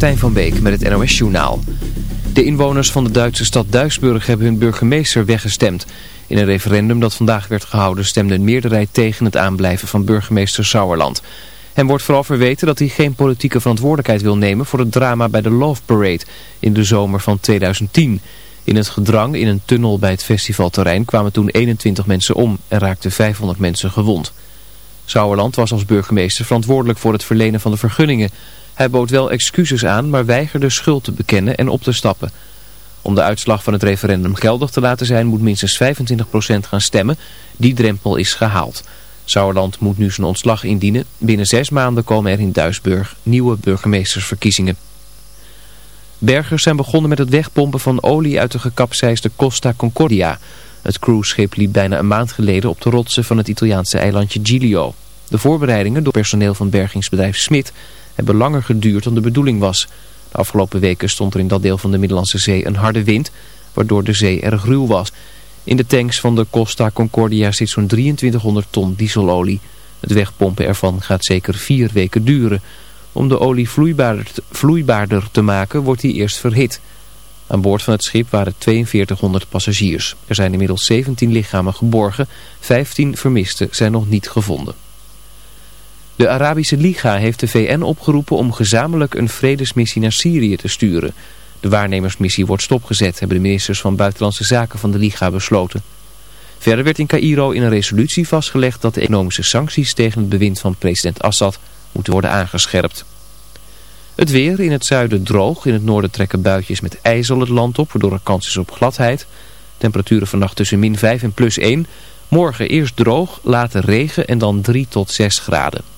Tijn van Beek met het NOS-journaal. De inwoners van de Duitse stad Duisburg hebben hun burgemeester weggestemd. In een referendum dat vandaag werd gehouden stemde een meerderheid tegen het aanblijven van burgemeester Sauerland. Hem wordt vooral verweten dat hij geen politieke verantwoordelijkheid wil nemen voor het drama bij de Love Parade in de zomer van 2010. In het gedrang in een tunnel bij het festivalterrein kwamen toen 21 mensen om en raakten 500 mensen gewond. Sauerland was als burgemeester verantwoordelijk voor het verlenen van de vergunningen... Hij bood wel excuses aan, maar weigerde schuld te bekennen en op te stappen. Om de uitslag van het referendum geldig te laten zijn moet minstens 25% gaan stemmen. Die drempel is gehaald. Sauerland moet nu zijn ontslag indienen. Binnen zes maanden komen er in Duisburg nieuwe burgemeestersverkiezingen. Bergers zijn begonnen met het wegpompen van olie uit de gekapseisde Costa Concordia. Het cruiseschip liep bijna een maand geleden op de rotsen van het Italiaanse eilandje Giglio. De voorbereidingen door personeel van bergingsbedrijf Smit hebben langer geduurd dan de bedoeling was. De afgelopen weken stond er in dat deel van de Middellandse Zee een harde wind, waardoor de zee erg ruw was. In de tanks van de Costa Concordia zit zo'n 2300 ton dieselolie. Het wegpompen ervan gaat zeker vier weken duren. Om de olie vloeibaarder te, vloeibaarder te maken wordt die eerst verhit. Aan boord van het schip waren 4200 passagiers. Er zijn inmiddels 17 lichamen geborgen. 15 vermisten zijn nog niet gevonden. De Arabische Liga heeft de VN opgeroepen om gezamenlijk een vredesmissie naar Syrië te sturen. De waarnemersmissie wordt stopgezet, hebben de ministers van Buitenlandse Zaken van de Liga besloten. Verder werd in Cairo in een resolutie vastgelegd dat de economische sancties tegen het bewind van president Assad moeten worden aangescherpt. Het weer in het zuiden droog, in het noorden trekken buitjes met ijzel het land op, waardoor er kans is op gladheid. Temperaturen vannacht tussen min 5 en plus 1. Morgen eerst droog, later regen en dan 3 tot 6 graden.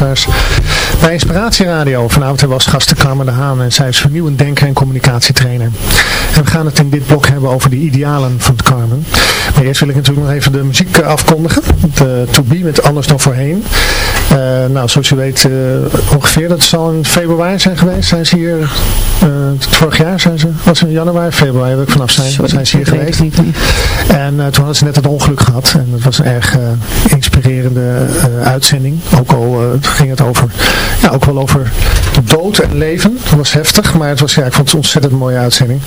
Luisteraars, bij Inspiratie Radio. Vanavond als gasten Carmen de Haan en zij is vernieuwend denker en communicatietrainer. En we gaan het in dit blok hebben over de idealen van Carmen. Maar eerst wil ik natuurlijk nog even de muziek afkondigen. De To Be met Anders dan Voorheen. Nou, zoals u weet ongeveer, dat zal in februari zijn geweest. Zijn ze hier, vorig jaar zijn ze, was in januari, februari, wil ik vanaf zijn, zijn ze hier geweest. En toen hadden ze net het ongeluk gehad. En dat was een erg inspirerende uitzending. Ook al ging het over, ja, ook wel over dood en leven. Dat was heftig, maar het was, ja, ik vond het een ontzettend mooie uitzending.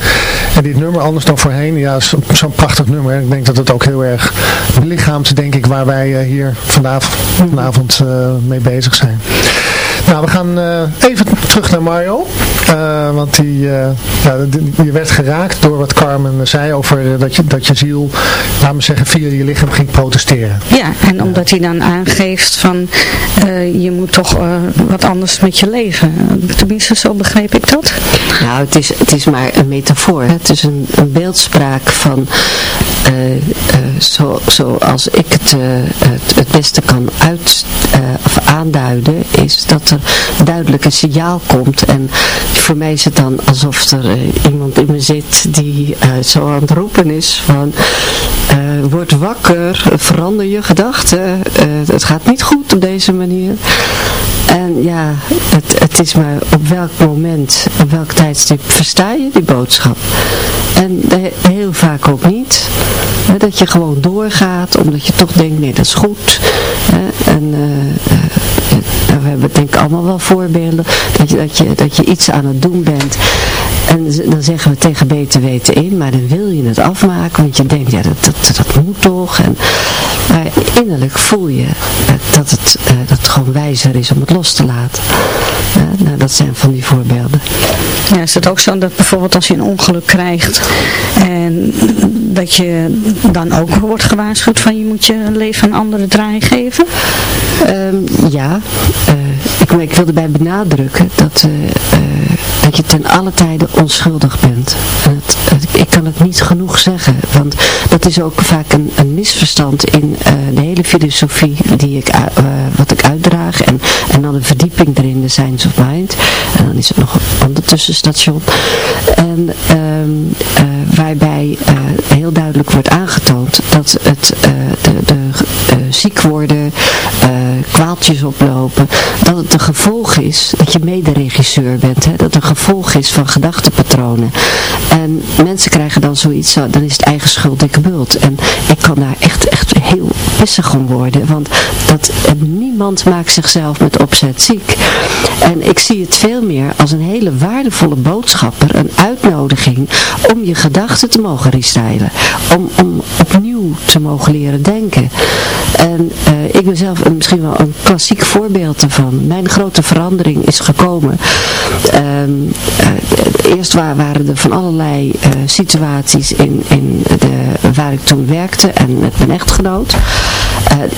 En dit nummer, anders dan voorheen, ja, zo'n prachtig nummer. Ik denk dat het ook heel erg belichaamt, denk ik, waar wij hier vanavond, vanavond mee bezig zijn. Nou, we gaan uh, even terug naar Mario. Uh, want die, uh, ja, die, werd geraakt door wat Carmen zei over dat, je, dat je ziel, laten we zeggen, via je lichaam ging protesteren. Ja, en omdat hij dan aangeeft van je moet toch wat anders met je leven. Tenminste, zo begreep ik dat. Nou, het is, het is maar een metafoor. Het is een, een beeldspraak van zo, zoals ik het, het, het beste kan uit, of aanduiden, is dat er duidelijk een signaal komt. En voor mij is het dan alsof er uh, iemand in me zit die uh, zo aan het roepen is van uh, word wakker, verander je gedachten. het gaat niet goed op deze manier. En ja, het, het is maar op welk moment, op welk tijdstip versta je die boodschap. En heel vaak ook niet. Dat je gewoon doorgaat, omdat je toch denkt, nee dat is goed. Hè, we hebben denk ik allemaal wel voorbeelden, dat je, dat je, dat je iets aan het doen bent. En dan zeggen we tegen beter weten in, maar dan wil je het afmaken, want je denkt, ja, dat, dat, dat moet toch. En, maar innerlijk voel je dat het, uh, dat het gewoon wijzer is om het los te laten. Nou, dat zijn van die voorbeelden. Ja, is het ook zo dat bijvoorbeeld als je een ongeluk krijgt en dat je dan ook wordt gewaarschuwd van je moet je leven een andere draai geven? Um, ja, uh, ik, ik wilde bij benadrukken dat, uh, dat je ten alle tijde onschuldig bent. En het, het, ik kan het niet genoeg zeggen, want dat is ook vaak een, een misverstand in de hele filosofie die ik, wat ik uitdraag en, en dan een verdieping erin, de Science of Mind. En dan is er nog een ander tussenstation. En um, waarbij heel duidelijk wordt aangetoond dat het de, de ziek worden, kwaaltjes oplopen, dat het een gevolg is dat je mederegisseur bent, hè? dat het een is van gedachtenpatronen. En mensen krijgen dan zoiets, dan is het eigen schuld dikke bult. En ik kan daar echt, echt heel pissig om worden, want dat, niemand maakt zichzelf met opzet ziek. En ik zie het veel meer als een hele waardevolle boodschapper, een uitnodiging om je gedachten te mogen restylen, om, om opnieuw te mogen leren denken. En uh, ik ben zelf misschien wel een klassiek voorbeeld ervan. Mijn grote verandering is gekomen. Um, uh, eerst waren er van allerlei uh, situaties in, in de, waar ik toen werkte en met mijn echtgenoot.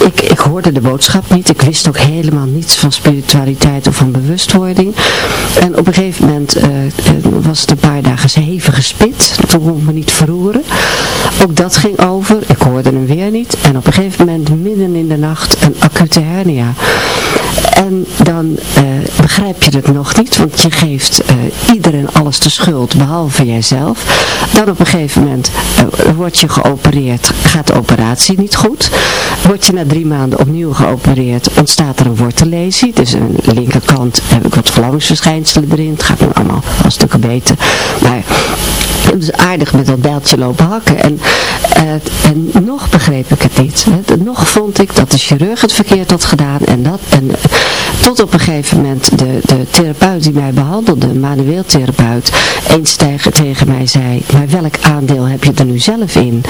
ik, ik hoorde de boodschap niet. Ik wist ook helemaal niets van spiritualiteit of van bewustwording. En op een gegeven moment was het een paar dagen hevige spit. Toen kon ik me niet verroeren. Ook dat ging over. Ik hoorde hem weer niet. En op een gegeven moment midden in de nacht een acute hernia. En dan uh, begrijp je het nog niet, want je geeft uh, iedereen alles de schuld, behalve jijzelf. Dan op een gegeven moment uh, word je geopereerd, gaat de operatie niet goed. Word je na drie maanden opnieuw geopereerd, ontstaat er een wortellesie. Dus aan de linkerkant heb ik wat verlammingsverschijnselen erin. Het gaat nu allemaal een stukken beter. Maar aardig met dat bijltje lopen hakken. En, en nog begreep ik het niet. Hè. Nog vond ik dat de chirurg het verkeerd had gedaan. En dat, en, tot op een gegeven moment de, de therapeut die mij behandelde, een manueel therapeut, eens tegen, tegen mij zei, maar welk aandeel heb je er nu zelf in?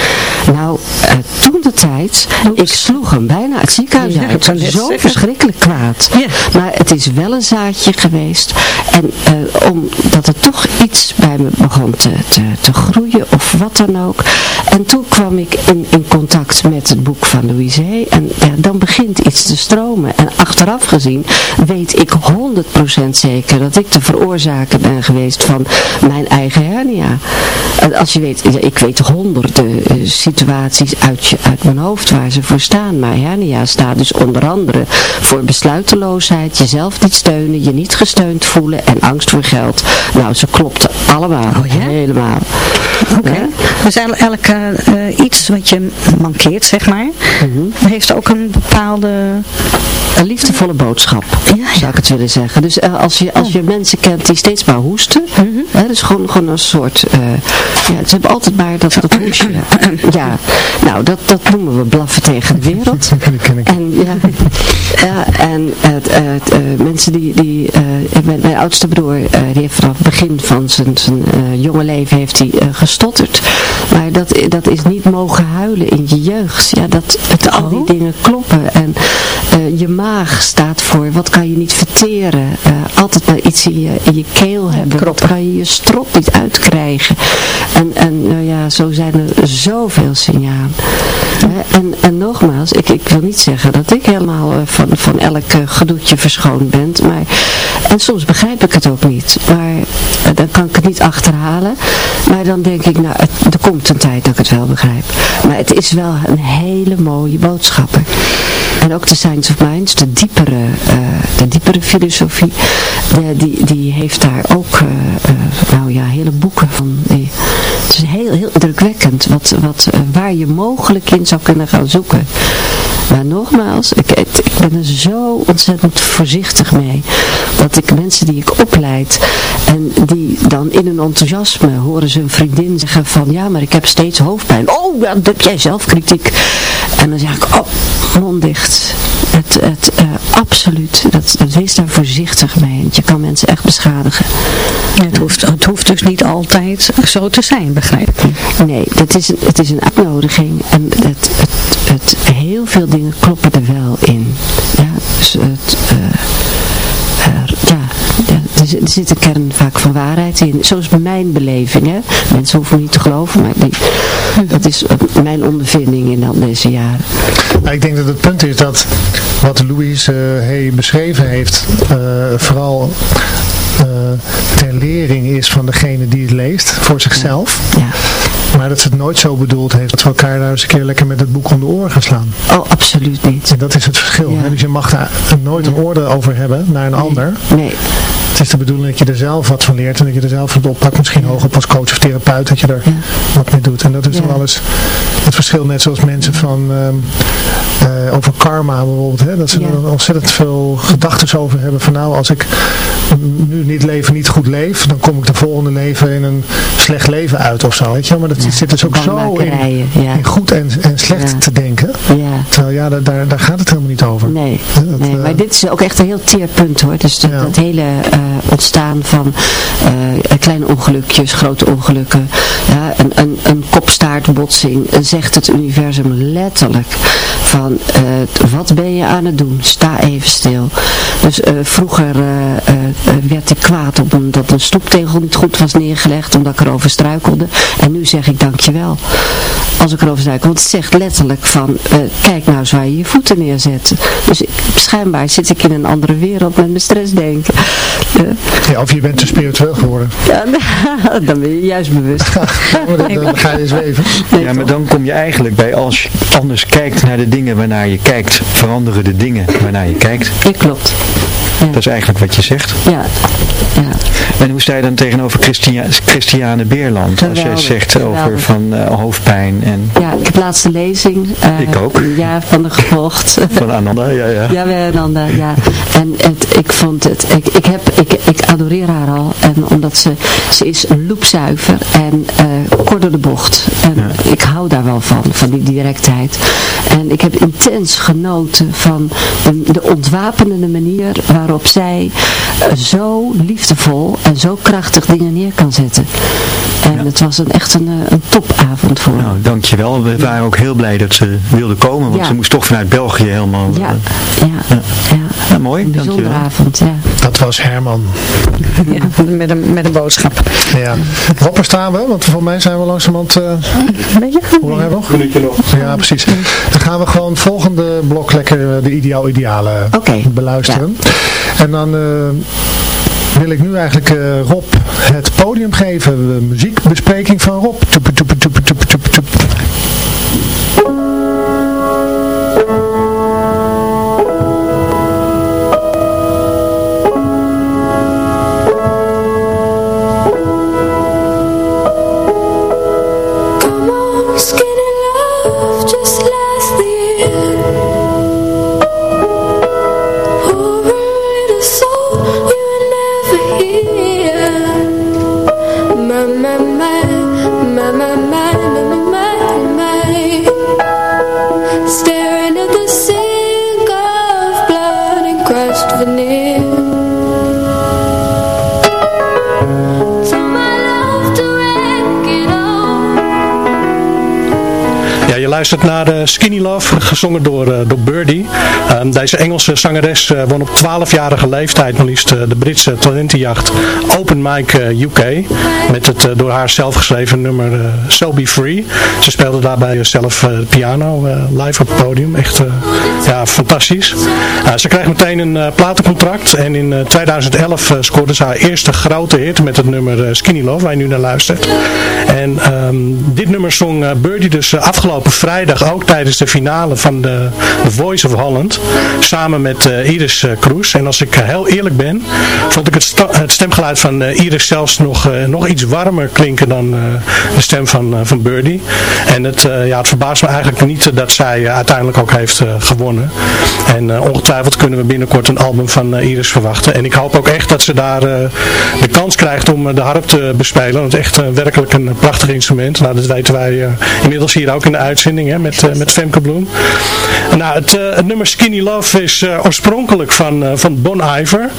Nou, uh, toen de tijd, ik sloeg hem bijna het ziekenhuis ja, uit. Zo verschrikkelijk kwaad. Ja. Maar het is wel een zaadje geweest. En uh, omdat het toch iets bij me begon te, te te groeien of wat dan ook. En toen kwam ik in, in contact met het boek van Louise Hay. En ja, dan begint iets te stromen. En achteraf gezien weet ik 100% zeker dat ik de veroorzaker ben geweest van mijn eigen hernia. Als je weet, ik weet honderden eh, situaties uit, je, uit mijn hoofd waar ze voor staan. Maar hernia staat dus onder andere voor besluiteloosheid, jezelf niet steunen, je niet gesteund voelen en angst voor geld. Nou, ze klopten allemaal. Oh, ja? Helemaal. Oké. Dus elk uh, iets wat je mankeert, zeg maar, mhm. heeft ook een bepaalde... Een liefdevolle boodschap, ja, zou ik het willen zeggen. Dus uh, als, je, als je mensen kent die steeds maar hoesten, mm -hmm. hè, dus gewoon, gewoon een soort, uh, ja, ze hebben altijd maar dat, dat hoestje. ja, nou, dat, dat noemen we blaffen tegen de wereld. en ja, ja en uh, mensen die, die mijn, mijn, oudste broer, die heeft vanaf het begin van zijn, zijn jonge leven heeft hij gestotterd. Maar dat, dat is niet mogen huilen in je jeugd. Ja, dat het, al die oh. dingen kloppen. En je maag staat voor, wat kan je niet verteren? altijd maar iets in je, in je keel hebben. Wat kan je je strot niet uitkrijgen? En, en nou ja, zo zijn er zoveel signalen. En, en nogmaals, ik, ik wil niet zeggen dat ik helemaal van, van elk gedoetje verschoond ben. Maar, en soms begrijp ik het ook niet. Maar dan kan ik het niet achterhalen. Maar dan denk ik, nou, er komt een tijd dat ik het wel begrijp. Maar het is wel een hele mooie boodschapper. En ook de Science of De diepere, de diepere filosofie, die, die heeft daar ook, uh, uh, nou ja, hele boeken van. Het is heel, heel drukwekkend wat, wat, waar je mogelijk in zou kunnen gaan zoeken. Maar nogmaals, ik, ik ben er zo ontzettend voorzichtig mee. Dat ik mensen die ik opleid en die dan in hun enthousiasme horen ze een vriendin zeggen van ja, maar ik heb steeds hoofdpijn. Oh, dat heb jij zelf kritiek. En dan zeg ik, oh, mond dicht. Het, het, uh, absoluut, dat, dat, wees daar voorzichtig mee. Want je kan mensen echt beschadigen. het, hoeft, het hoeft dus niet altijd zo te zijn, begrijp ik. Nee, het is, een, het is een uitnodiging. En het, het, het, heel veel dingen kloppen er wel in. Ja, dus het... Uh, ja, er zit een kern vaak van waarheid in. Zoals bij mijn beleving. Hè? Mensen hoeven niet te geloven, maar die, dat is mijn ondervinding in al deze jaren. Nou, ik denk dat het punt is dat wat Louise uh, beschreven heeft, uh, vooral uh, ter lering is van degene die het leest, voor zichzelf. Ja. Maar dat ze het nooit zo bedoeld heeft dat we elkaar daar eens een keer lekker met het boek om de oren gaan slaan. Oh, absoluut niet. En dat is het verschil. Ja. Dus je mag daar nooit een oordeel over hebben naar een ander. Nee. Het is de bedoeling dat je er zelf wat van leert en dat je er zelf wat oppakt. Misschien hoger als coach of therapeut dat je er wat mee doet. En dat is dan alles het verschil net zoals mensen van uh, over karma bijvoorbeeld. Hè? Dat ze er ontzettend veel gedachten over hebben van nou als ik nu niet leven niet goed leef, dan kom ik de volgende leven in een slecht leven uit of zo. Weet je? Maar dat zit dus ook zo in, in, goed en, en slecht te denken. Terwijl ja, daar, daar gaat het helemaal niet over. Nee, dat, nee maar dit is ook echt een heel teerpunt hoor. Dus dat, dat hele uh, ontstaan van kleine ongelukjes, grote ongelukken, een, een, een kopstaartbotsing, zegt het universum letterlijk van uh, wat ben je aan het doen? Sta even stil. Dus vroeger werd ik kwaad op omdat een stoeptegel niet goed was neergelegd, omdat ik erover struikelde. En nu zeg ik dankjewel als ik erover struikel. Want het zegt letterlijk van, kijk nou eens waar je je voeten neerzet. Dus schijnbaar zit ik in een andere wereld met mijn stressdenken. Ja, of je bent te spiritueel geworden. Ja, dan ben je juist bewust. dan, ga je zweven. Ja, maar dan kom je eigenlijk bij als je anders kijkt naar de dingen waarnaar je kijkt, veranderen de dingen waarnaar je kijkt. Ja, klopt. Ja. Dat is eigenlijk wat je zegt. Ja. ja. En hoe sta je dan tegenover Christia Christiane Beerland? Als jij zegt over van uh, hoofdpijn en... Ja, ik heb laatste lezing. Uh, ik ook. Ja, van de gevolgd. Van Ananda, ja, ja. Ja, bij Ananda, ja. En het, ik vond het, ik, ik, heb, ik, ik adoreer haar al. En omdat ze, ze is loepzuiver en uh, kort door de bocht. En ja. ik hou daar wel van, van die directheid. En ik heb intens genoten van de, de ontwapenende manier waarop zij zo liefdevol en zo krachtig dingen neer kan zetten. En het was een, echt een, een topavond voor Nou, dankjewel. We waren ook heel blij dat ze wilde komen, want ze moest toch vanuit België helemaal... Ja, ja, ja. ja. mooi, een bijzondere dankjewel. avond, ja. Dat was Herman. Ja, met een, met een boodschap. Ja. Waar staan we? Want voor mij zijn we langzamerhand... eh Weet je? hoe lang hebben we nog? Minuutje nog. Ja, precies. Dan gaan we gewoon het volgende blok lekker eh, de ideaal idealen Oké. beluisteren. En dan... eh, wil ik nu eigenlijk eh, Rob het podium geven. De muziekbespreking van Rob. Luistert naar eh, Skinny Love, gezongen door, eh, door Birdie. Ehm, deze Engelse zangeres eh, won op 12-jarige leeftijd maar liefst de Britse talentenjacht Open Mic UK. Met het door haar zelf geschreven nummer So Be Free. Ze speelde daarbij zelf piano live op het podium. Echt ja, fantastisch. Ze kreeg meteen een platencontract. En in eh, 2011 eh, scoorde ze haar eerste grote hit met het nummer Skinny Love, waar je nu naar luistert. En ehm, dit nummer zong Birdie dus afgelopen vrijdag ook tijdens de finale van de Voice of Holland. Samen met eh, Iris eh, Kroes. En als ik eh, heel eerlijk ben, vond ik het, het stemgeluid van Iris zelfs nog, nog iets warmer klinken dan de stem van, van Birdie. En het, ja, het verbaast me eigenlijk niet dat zij uiteindelijk ook heeft gewonnen. En ongetwijfeld kunnen we binnenkort een album van Iris verwachten. En ik hoop ook echt dat ze daar de kans krijgt om de harp te bespelen. Want echt werkelijk een prachtig instrument. Nou, dat weten wij inmiddels hier ook in de uitzending met, eh, met Femke Bloem. Nou, het, eh, het nummer Skinny Love is eh, oorspronkelijk van, van Bon Iver.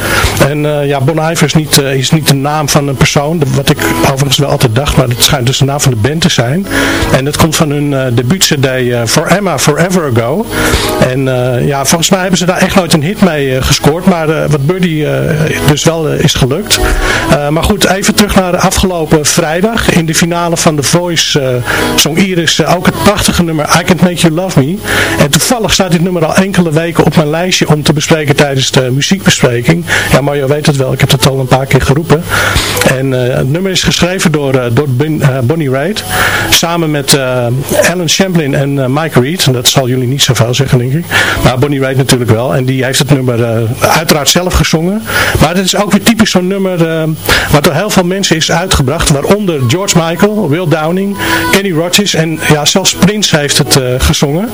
En ja, Bon Iver is niet, is niet de naam van een persoon. Wat ik overigens wel altijd dacht, maar het schijnt dus de naam van de band te zijn. En dat komt van hun uh, debuut-cd For Emma Forever Ago. En ja, volgens mij hebben ze daar echt nooit een hit mee gescoord. Maar wat eh, dus wel is gelukt. Maar goed, even terug naar de afgelopen vrijdag. In de finale van The Voice zong Iris ook het prachtige nummer I Can't Make You Love Me. En toevallig staat dit nummer al enkele weken op mijn lijstje om te bespreken tijdens de muziekbespreking. Ja, Mario weet het wel. Ik heb het al een paar keer geroepen. En eh, het nummer is geschreven door, eh, door eh, Bonnie Raitt. Samen met Alan Champlin en Mike Reed. En dat zal jullie niet zoveel zeggen, denk ik. Maar Bonnie Raitt natuurlijk wel. En die heeft het nummer uiteraard zelf gezongen. Maar het is ook weer typisch zo'n nummer wat door heel veel mensen is uitgebracht. Waaronder George Michael, Will Downing, Kenny Rogers en ja, zelfs Prince heeft het eh, gezongen.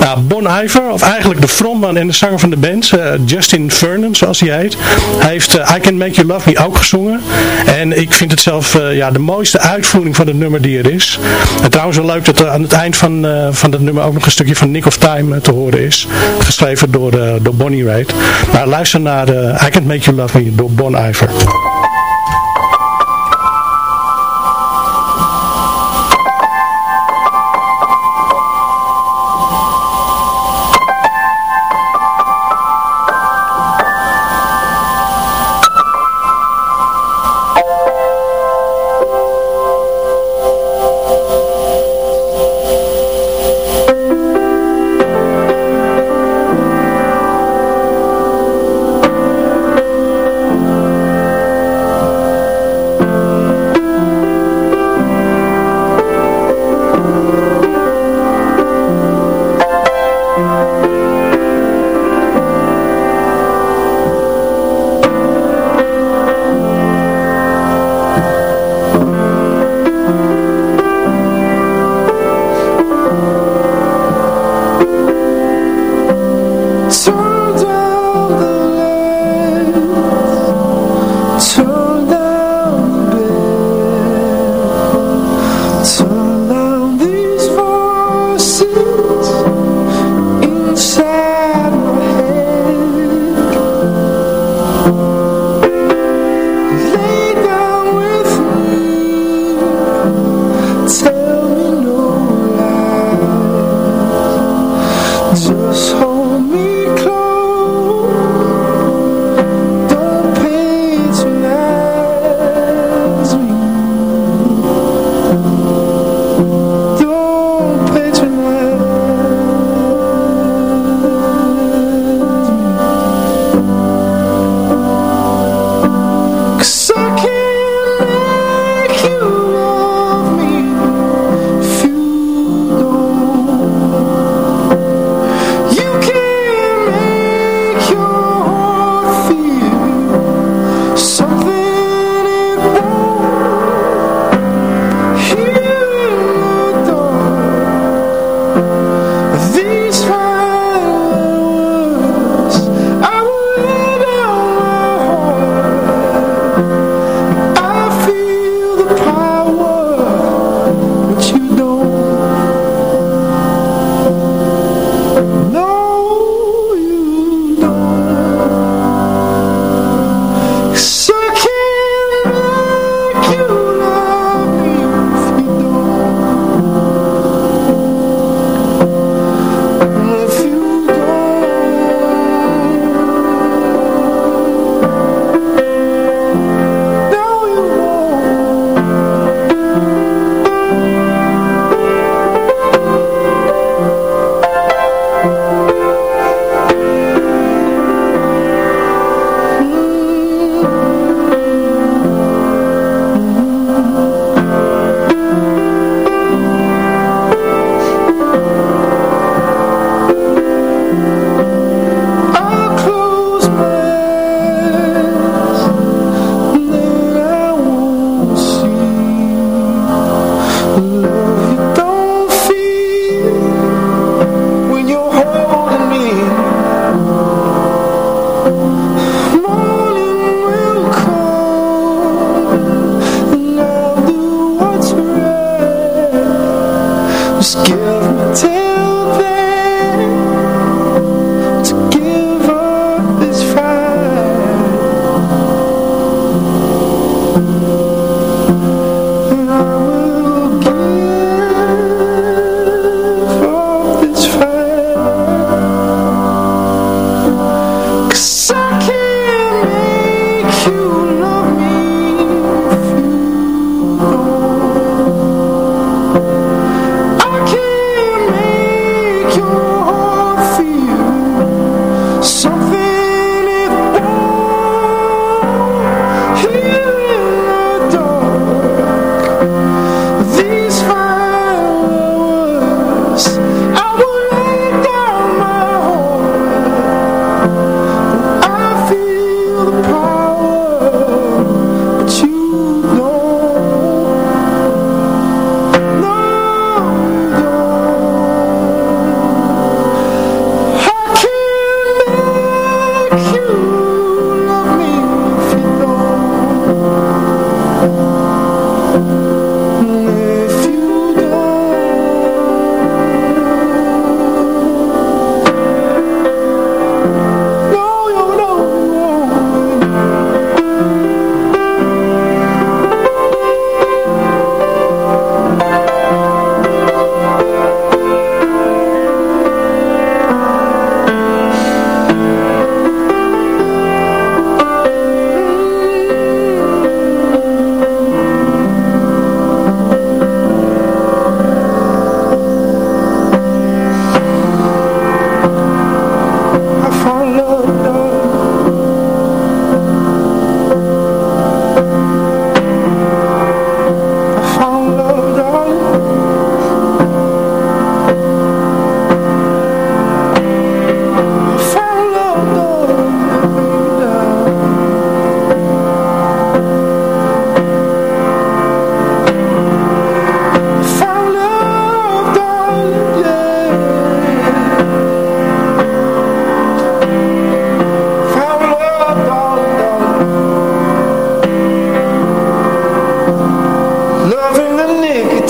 Nou, Bon Iver, of eigenlijk de frontman en de zanger van de band, eh, Justin Vernon zoals hij heet. Heeft eh, I Can Make You Love Me ook gezongen. En ik vind het zelf ja, de mooiste uitvoering van het nummer die er is. En trouwens wel leuk dat er aan het eind van, van dat nummer ook nog een stukje van Nick of Time te horen is. Geschreven door, door Bonnie Raitt. Maar luister naar I Can Make You Love Me door Bon Iver.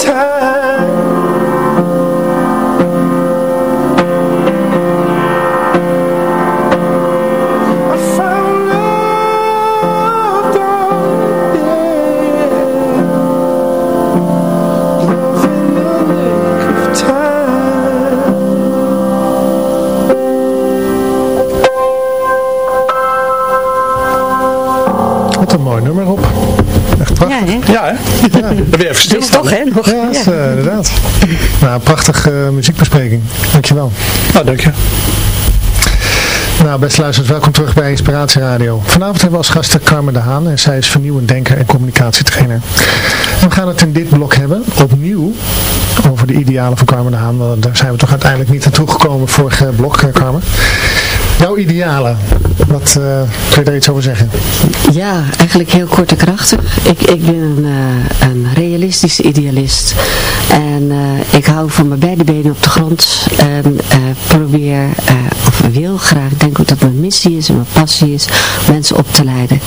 Time. Nog. Ja, is, eh, inderdaad. Nou, prachtige eh, muziekbespreking. Dankjewel. Nou, dank je. Nou, beste luisteraars, welkom terug bij Inspiratie Radio. Vanavond hebben we als gasten Carmen de Haan en zij is vernieuwend denker en communicatietrainer. En we gaan het in dit blok hebben, opnieuw, over de idealen van Carmen de Haan. Want daar zijn we toch uiteindelijk niet naartoe gekomen vorige blok, eh, Carmen. Jouw idealen, wat eh, kun je daar iets over zeggen? Ja, eigenlijk heel kort en krachtig. Ik, ik ben een, eh, een realistische idealist. En eh, ik hou van mijn beide benen op de grond. En eh, probeer, eh, of wil graag, ik denk ook dat mijn missie is en mijn passie is, mensen op te leiden.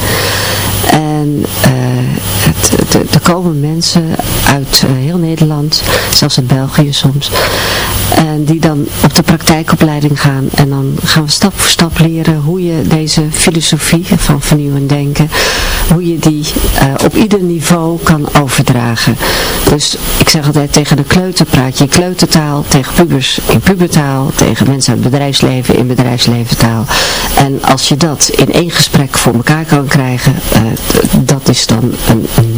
En er komen mensen uit eh, heel Nederland, zelfs uit België soms. En die dan op de praktijkopleiding gaan. En dan gaan we stap voor stap leren hoe je deze filosofie van vernieuwend denken, hoe je die eh, op ieder niveau kan overdragen. Dus ik zeg altijd tegen de kleuter praat je in kleutertaal, tegen pubers in pubertaal, tegen mensen uit het bedrijfsleven in bedrijfsleventaal. En als je dat in één gesprek voor elkaar kan krijgen, eh, d- dat is dan een, een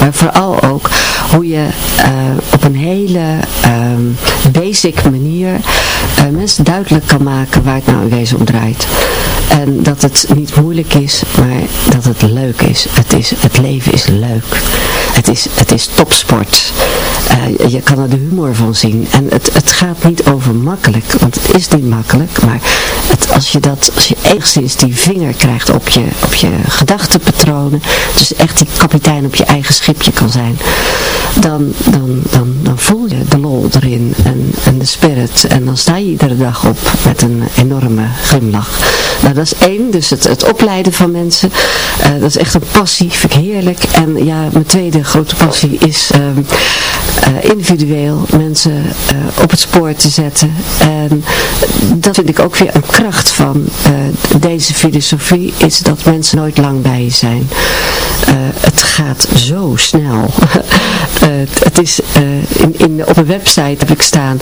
Maar vooral ook hoe je eh, op een hele ehm, basic manier eh, mensen duidelijk kan maken waar het nou in wezen om draait. En dat het niet moeilijk is, maar dat het leuk is. Het, is, het leven is leuk. Het is, het is topsport. Eh, je kan er de humor van zien. En het, het gaat niet over makkelijk, want het is niet makkelijk. Maar het, als je dat, als je enigszins die vinger krijgt op je, op je gedachtenpatronen. Dus echt die kapitein op je eigen schipje kan zijn. dan, dan, dan, dan voel je de lol erin en, en de spirit. En dan sta je iedere dag op met een enorme glimlach. Nou, dat is één. Dus het, het opleiden van mensen. eh, dat is echt een passie. Vind ik heerlijk. En ja, mijn tweede grote passie is ehm, eh, individueel mensen eh, op het spoor te zetten. En dat vind ik ook weer een kracht van deze filosofie. Is dat mensen nooit lang bij je zijn. Het gaat zo snel. Het, is in, in, op een website heb ik staan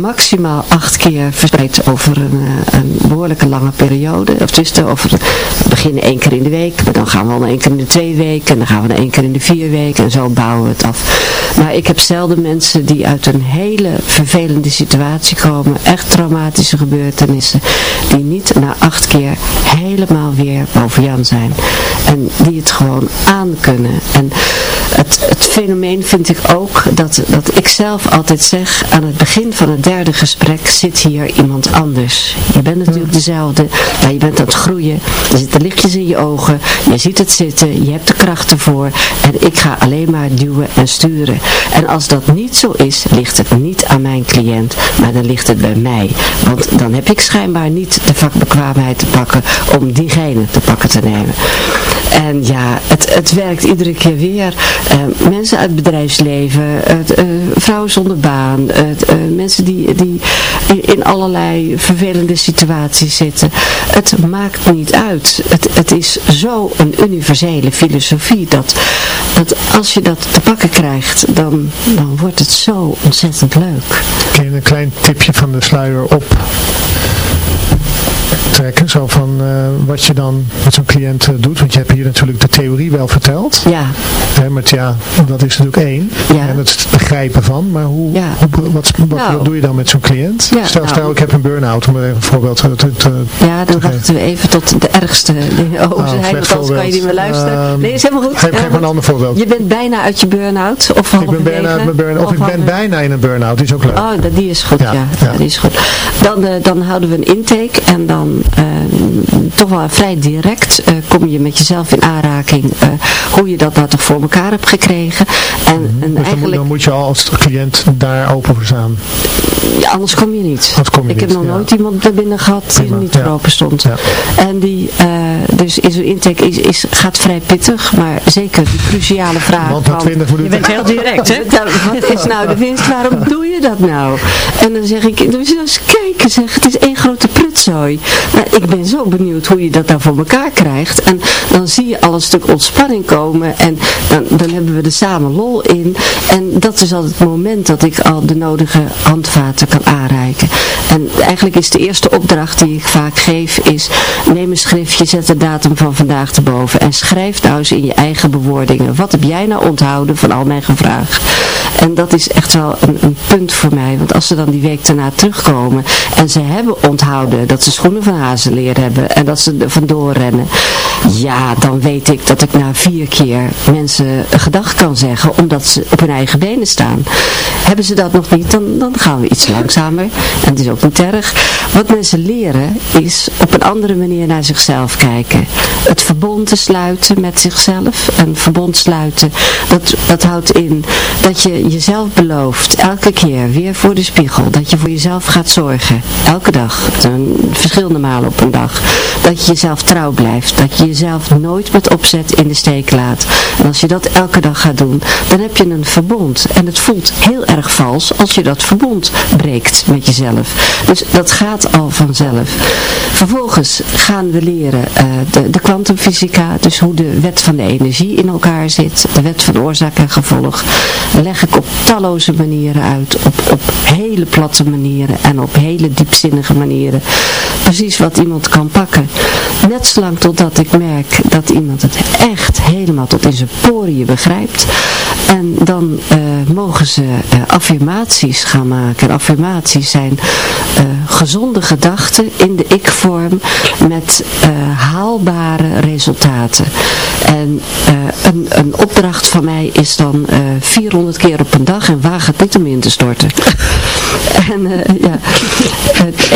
maximaal acht keer verspreid over een, een behoorlijke lange periode. Of tussen, over, we beginnen één keer in de week, maar dan gaan we al één keer in de twee weken en dan gaan we naar één keer in de vier weken en zo bouwen we het af. Maar ik heb zelden mensen die uit een hele vervelende situatie komen, echt traumatische gebeurtenissen, die niet na acht keer helemaal weer boven Jan zijn. En die het gewoon aan kunnen. En het, het fenomeen vind ik ook dat, dat ik zelf altijd zeg, aan het begin van het derde gesprek zit hier iemand anders. Je bent natuurlijk dezelfde, maar je bent aan het groeien. Er zitten lichtjes in je ogen, je ziet het zitten, je hebt de kracht ervoor. En ik ga alleen maar duwen en sturen. En als dat niet zo is, ligt het niet aan mijn cliënt, maar dan ligt het bij mij. Want dan heb ik schijnbaar niet de vakbekwaamheid te pakken om diegene te pakken te nemen. En ja, het, het werkt iedere keer weer. Eh, mensen uit het bedrijfsleven, het, eh, vrouwen zonder baan, het, eh, mensen die, die in, allerlei vervelende situaties zitten. Het maakt niet uit. Het, het is zo een universele filosofie dat, dat als je dat te pakken krijgt, dan, dan wordt het zo ontzettend leuk. Kun je een klein tipje van de sluier op trekken? Zo van eh, wat je dan met zo'n cliënt eh, doet. Want je hebt hier natuurlijk de theorie wel verteld. Ja, Hè, maar ja, dat is natuurlijk één. Ja. En het begrijpen van. Maar hoe, Ja. hoe, wat, wat, Nou. wat doe je dan met zo'n cliënt? Ja, stel, nou. stel ik heb een burn-out. Om er even een voorbeeld te, te, te- ja dan wachten we even tot de ergste Ah, zijn. slecht Want anders kan je niet meer luisteren. Ehm, nee, is helemaal goed. geef- geef Helemaal maar een ander voorbeeld. Je bent bijna uit je burn-out. Of ik ben bijna uit mijn burn Of ik ben bijna in een burn-out. Die is ook leuk. Oh, dat, die is goed, ja. die is goed. Dan, eh, dan houden we een intake en dan eh, toch wel vrij direct eh, kom je met jezelf in aanraking eh, hoe je dat nou toch voor elkaar hebt gekregen. En, en dus dan moet, eigenlijk, dan moet je al als cliënt daar open voor staan. ja, anders kom je niet. Anders kom je Ik heb nog ja. nooit iemand er binnen gehad die Prima, er niet ja. voor open stond. Ja. En die, eh, dus in zo'n intake is, is, gaat vrij pittig, maar zeker die cruciale vraag Want na van- 20 Je bent heel direct, hè? Nou, Wat is nou de winst? Waarom doe je dat nou? En dan zeg ik, moet nou eens kijken zeg, het is één grote prutzooi. Nou, ik ben zo benieuwd hoe je dat nou voor elkaar krijgt. En dan zie je al een stuk ontspanning komen en dan, dan hebben we er samen lol in. En dat is altijd het moment dat ik al de nodige handvaten kan aanreiken. En eigenlijk is de eerste opdracht die ik vaak geef is, neem een schriftje, zet de datum van vandaag erboven en schrijf nou eens in je eigen bewoordingen. Wat heb jij nou onthouden van al mijn gevraagd? En dat is echt wel een, een punt voor mij, want als ze dan die week daarna terugkomen en ze hebben onthouden dat ze schoenen van hazenleer hebben en dat ze er vandoor rennen, ja, dan weet ik dat ik na vier keer mensen gedag kan zeggen, omdat ze op hun eigen benen staan. Hebben ze dat nog niet, dan, dan gaan we iets langzamer. En het is ook niet erg. Wat mensen leren is op een andere manier naar zichzelf kijken. Het verbond te sluiten met zichzelf. Een verbond sluiten, dat, dat houdt in dat je jezelf belooft, elke keer weer voor de spiegel, dat je voor jezelf gaat zorgen. Elke dag, een, malen op een dag. Dat je jezelf trouw blijft. Dat je jezelf nooit met opzet in de steek laat. En als je dat elke dag gaat doen, dan heb je een verbond. En het voelt heel erg vals als je dat verbond breekt met jezelf. Dus dat gaat al vanzelf. Vervolgens gaan we leren eh, de, de kwantumfysica, dus hoe de wet van de energie in elkaar zit. De wet van oorzaak en gevolg. Leg ik op talloze manieren uit. Op, op hele platte manieren en op hele diepzinnige manieren. Precies wat iemand kan pakken. Net zolang totdat ik merk dat iemand het echt helemaal tot in zijn poriën begrijpt. En dan eh, mogen ze eh, affirmaties gaan maken. En affirmaties zijn eh, gezonde gedachten in de ik-vorm met eh, haalbare resultaten. En eh, een, een opdracht van mij is dan eh 400 keer op een dag en waag het niet om in te storten. en eh, ja,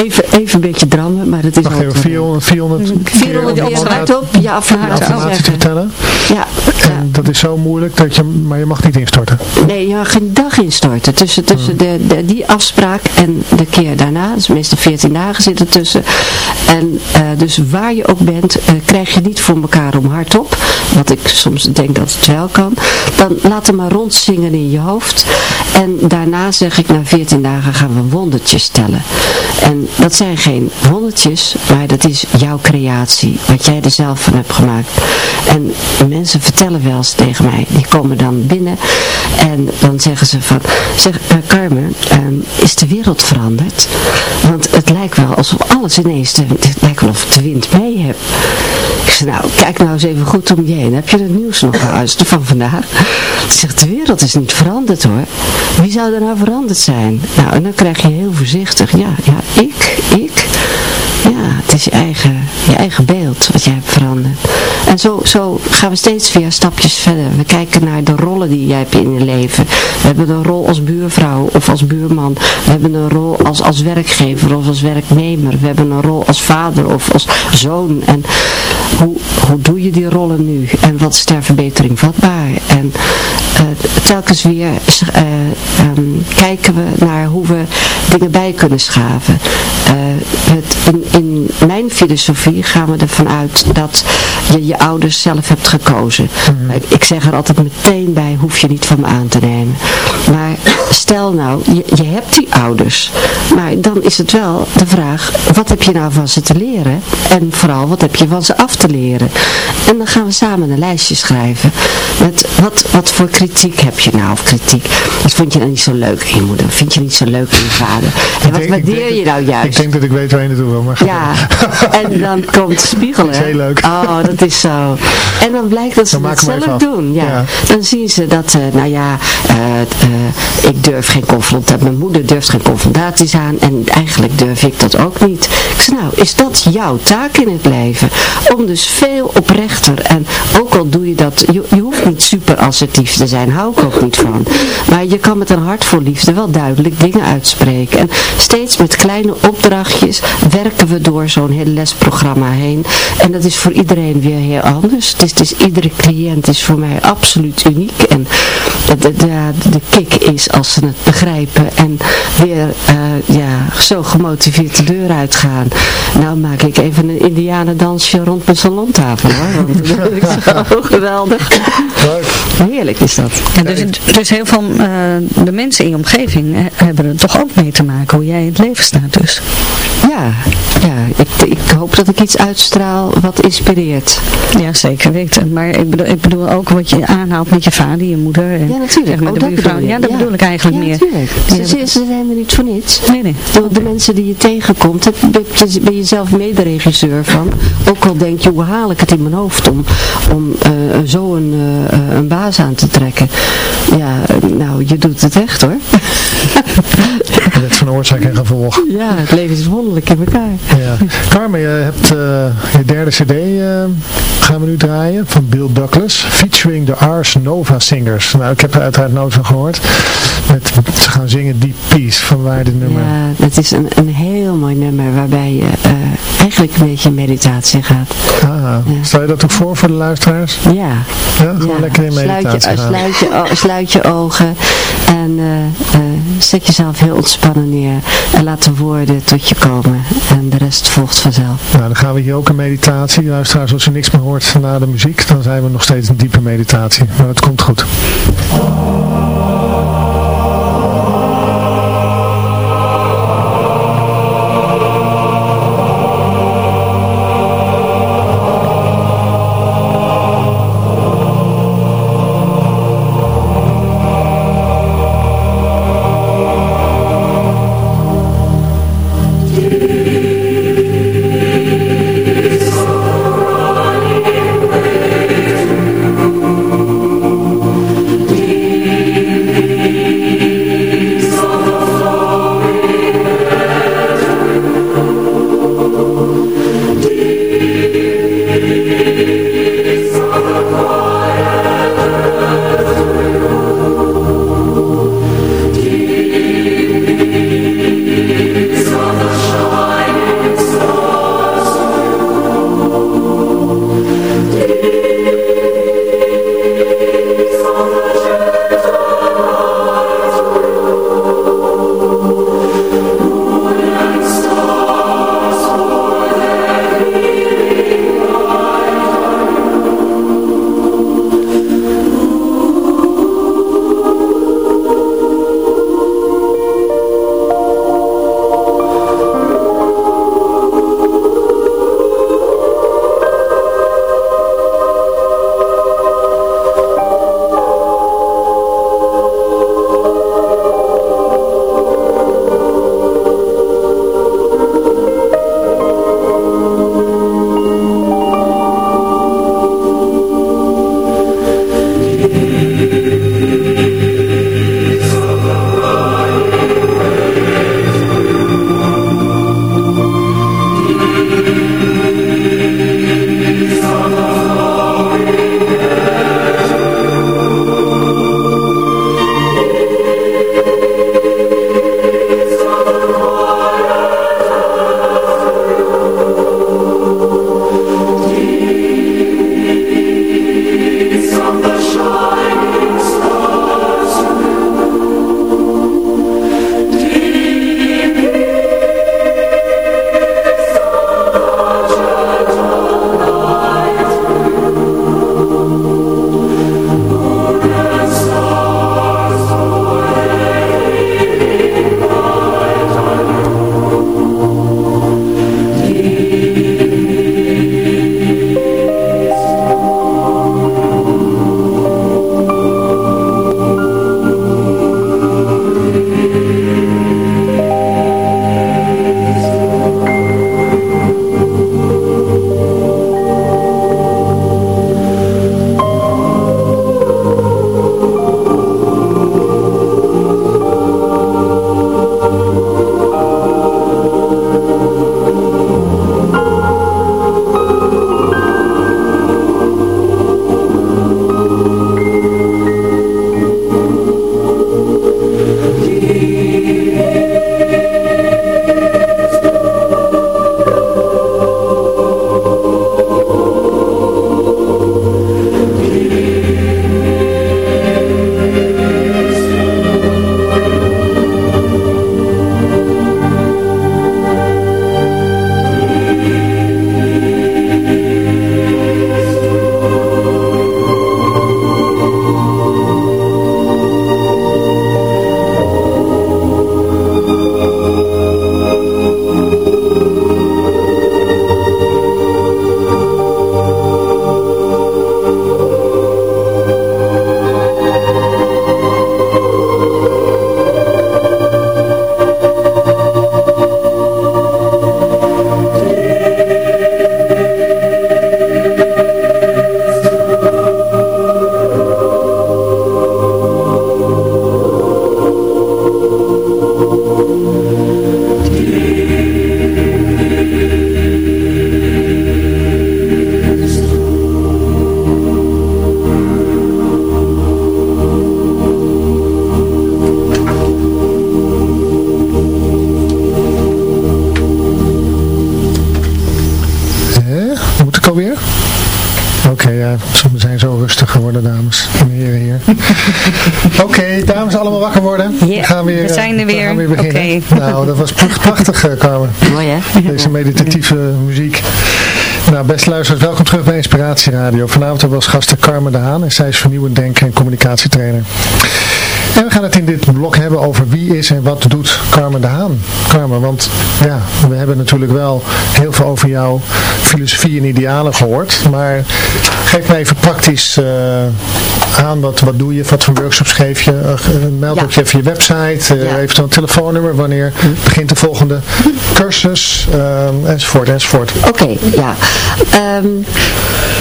even, even een beetje drammen, maar het is Wacht even, te- 400, 400 400 keer hardop je affirmatie affirmatie te vertellen. Ja, ja. En dat is zo moeilijk, dat je, maar je mag niet instorten. Nee, je mag geen dag instorten. Tussen, tussen de, de, die afspraak en de keer daarna, dus meestal 14 dagen zitten tussen. En eh, dus waar je ook bent, eh, krijg je niet voor elkaar om hardop. Wat ik soms denk dat het wel kan. Dan laat hem maar rondzingen in je hoofd. En daarna zeg ik, na 14 dagen gaan we wondertjes tellen. En dat zijn geen wondertjes, maar dat is jouw creatie. Wat jij er zelf van hebt gemaakt. En mensen vertellen wel eens tegen mij, die komen dan binnen en dan zeggen ze van, zeg eh, Carmen, ehm, is de wereld veranderd? Want het lijkt wel alsof alles ineens, de, het lijkt wel of de wind mee heb. Ik zeg, nou, kijk nou eens even goed om je heen. Heb je het nieuws nog geluisterd van vandaag? Ze zegt, de wereld is niet veranderd hoor. Wie zou er nou veranderd zijn? Nou, en dan krijg je heel voorzichtig, ja, ja, ik, ik. Ja, het is je eigen, je eigen beeld wat jij hebt veranderd. En zo, zo gaan we steeds weer stapjes verder. We kijken naar de rollen die jij hebt in je leven. We hebben een rol als buurvrouw of als buurman. We hebben een rol als, als werkgever of als werknemer. We hebben een rol als vader of als zoon. En hoe, hoe doe je die rollen nu? En wat is ter verbetering vatbaar? En eh, telkens weer eh, ehm, kijken we naar hoe we dingen bij kunnen schaven. Eh, het, in, in mijn filosofie gaan we ervan uit dat je je ouders zelf hebt gekozen. Ik- Ik zeg er altijd meteen bij, hoef je niet van me aan te nemen. Maar stel nou, je, je hebt die ouders. Maar dan is het wel de vraag, wat heb je nou van ze te leren? En vooral, wat heb je van ze af te leren? En dan gaan we samen een lijstje schrijven. Met wat, wat voor kritiek heb je nou? Of kritiek, wat vond je nou niet zo leuk in je moeder? Wat vind je niet zo leuk in je vader? En wat waardeer je dat- nou juist? Ik denk dat ik weet waar je naartoe wil, maar Ja, en dan komt spiegelen. Dat is heel leuk. Oh, dat is zo. En dan blijkt dat ze hem zelf doen. Ja. Ja. Dan zien ze dat, eh, nou ja, eh, eh, ik durf geen confrontatie, mijn moeder durft geen confrontaties aan en eigenlijk durf ik dat ook niet. Ik zeg, nou, is dat jouw taak in het leven? Om dus veel oprechter en ook al doe je dat, je, hoeft niet super assertief te zijn, hou ik ook niet van. Maar je kan met een hart voor liefde wel duidelijk dingen uitspreken. En steeds met kleine opdrachtjes werken we door zo'n heel lesprogramma heen. En dat is voor iedereen weer heel anders. Het is, iedere cliënt is voor mij absoluut uniek. En de, de, de, de kick is als ze het begrijpen en weer eh, ja, zo gemotiveerd de deur uitgaan. Nou maak ik even een indianendansje rond mijn salontafel hoor. Want dat vind ik zo geweldig. Heerlijk is dat. Ja, dus, dus heel veel eh, de mensen in je omgeving hebben er toch ook mee te maken hoe jij in het leven staat dus. Ja, ja ik, ik hoop dat ik iets uitstraal wat inspireert. Ja, zeker weten. Maar ik bedoel, ik bedoel ook wat je aanhaalt met je vader, je moeder. En, Ja, natuurlijk. Zeg maar, Oh, de dat bedoel. Ja, dat bedoel ik eigenlijk ja, meer. natuurlijk. Ze, ze, ze zijn er niet voor niets. Nee, nee. De, de mensen die je tegenkomt, daar ben je, zelf mederegisseur van. Ook al denk je, hoe haal ik het in mijn hoofd om, om eh, zo een, eh, een baas aan te trekken. Ja, nou, je doet het echt hoor. Wet van oorzaak en gevolg. Ja, het leven is wonderlijk in elkaar. Ja. Carmen, je hebt eh, je derde cd eh, gaan we nu draaien van Bill Douglas, featuring de Ars Nova Singers. Nou, ik heb er uiteraard nooit van gehoord. Met, ze gaan zingen Deep Peace, van waar dit nummer. Ja, dat is een, een heel mooi nummer waarbij je eh, eigenlijk een beetje in meditatie gaat. Ah, stel je dat ook voor voor de luisteraars? Ja. Ja, gewoon Ja, lekker in sluit meditatie je, gaan. sluit, je, sluit je ogen en eh, eh, zet jezelf heel ontspannen en laat de woorden tot je komen en de rest volgt vanzelf. Nou, dan gaan we hier ook in meditatie. Luisteraars, als je niks meer hoort na de muziek, dan zijn we nog steeds in diepe meditatie. Maar het komt goed. Deze meditatieve muziek. Nou, beste luisteraars, welkom terug bij Inspiratie Radio. Vanavond hebben we als gasten Carmen de Haan en zij is vernieuwend denken en communicatietrainer. En we gaan het in dit blok hebben over wie is en wat doet Carmen de Haan. Carmen, want ja, we hebben natuurlijk wel heel veel over jouw filosofie en idealen gehoord. Maar geef me even praktisch eh, aan, wat, wat doe je, wat voor workshops geef je? Eh, meld Ja. ook je even je website, eh, Ja. eventueel een telefoonnummer, wanneer begint de volgende cursus, eh, enzovoort, enzovoort. Oké, ja. Ehm,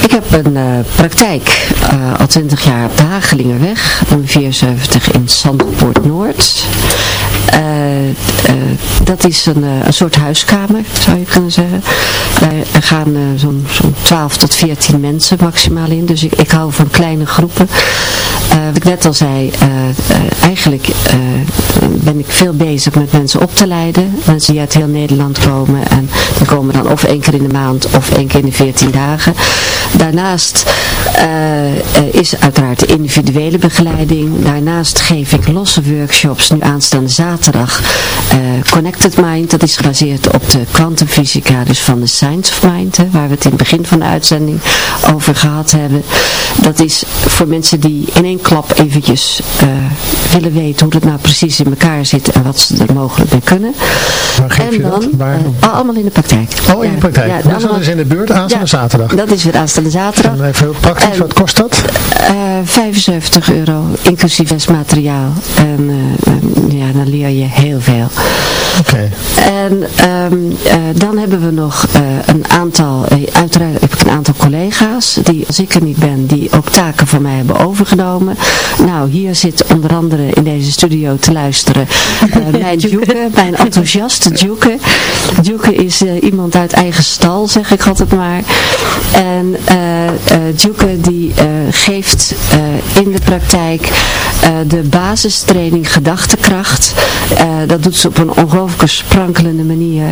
ik heb een eh, praktijk eh, al 20 jaar op de Hagelingerweg, nummer 74 in Zandpoort Noord. Eh, eh, dat is een, eh, een soort huiskamer, zou je kunnen zeggen. Daar gaan zo'n zo'n 12 tot 14 mensen maximaal in, dus ik, ik hou van kleine groepen. Wat ik net al zei, eigenlijk ben ik veel bezig met mensen op te leiden. Mensen die uit heel Nederland komen en die komen dan of één keer in de maand of één keer in de 14 dagen. Daarnaast is uiteraard de individuele begeleiding. Daarnaast geef ik losse workshops, nu aanstaande zaterdag. Eh, Connected Mind, dat is gebaseerd op de kwantumfysica, dus van de Science of Mind, hè, waar we het in het begin van de uitzending over gehad hebben. Dat is voor mensen die in één klap eventjes eh, willen weten hoe het nou precies in elkaar zit en wat ze er mogelijk mee kunnen. Waar geef en je dan, dat? Waar? eh, allemaal in de praktijk. Oh, in de praktijk. ja, dat allemaal- is in de buurt aanstaande Ja, zaterdag. Dat is weer aanstaande zaterdag. En even heel praktisch, En- wat kost dat? Eh, 75 euro, inclusief lesmateriaal. En ja, dan leer je heel veel. Oké. En ehm, eh, dan hebben we nog eh, een aantal, eh, uiteraard heb ik een aantal collega's die als ik er niet ben, die ook taken van mij hebben overgenomen. Nou, hier zit onder andere in deze studio te luisteren eh, mijn Djoeke, mijn enthousiaste Djoeke. Djoeke is iemand uit eigen stal, zeg ik altijd maar. En Djoeke die geeft in de praktijk de basistraining gedachtekracht. Eh, dat doet ze op een ongelooflijke sprankelende manier.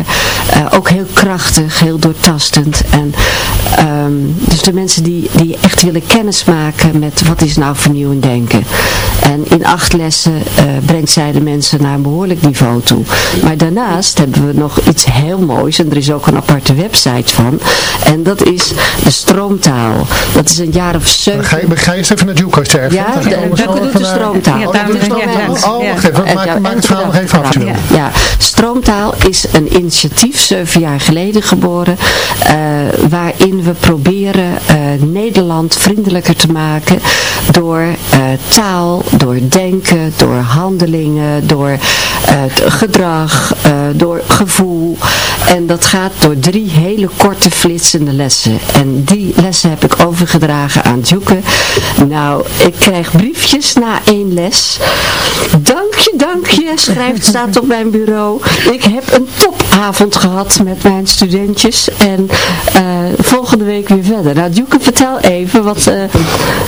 Eh, ook heel krachtig, heel doortastend. En ehm, dus de mensen die, die echt willen kennismaken met wat is nou vernieuwend denken. En in acht lessen eh, brengt zij de mensen naar een behoorlijk niveau toe. Maar daarnaast hebben we nog iets heel moois. En er is ook een aparte website van. En dat is de stroomtaal. Dat is een jaar of zeven. Ga je, ga je eens even naar Juco erg Ja, vindt. Dan de- gaan we Dukke zo doet de stroomtaal. Ja, Oh, daarom dat doet de stroomtaal. Oh, wacht even. En- Maak, het ja, Stroomtaal is een initiatief, zeven jaar geleden geboren, eh, waarin we proberen eh, Nederland vriendelijker te maken door eh, taal, door denken, door handelingen, door gedrag, door gevoel. En dat gaat door drie hele korte flitsende lessen. En die lessen heb ik overgedragen aan Djoeke. Nou, ik krijg briefjes na één les. Dank je, dank je, schrijft, staat op mijn bureau. Ik heb een topavond gehad met mijn studentjes. En eh, volgende week weer verder. Nou, Djoeke, vertel even wat, eh,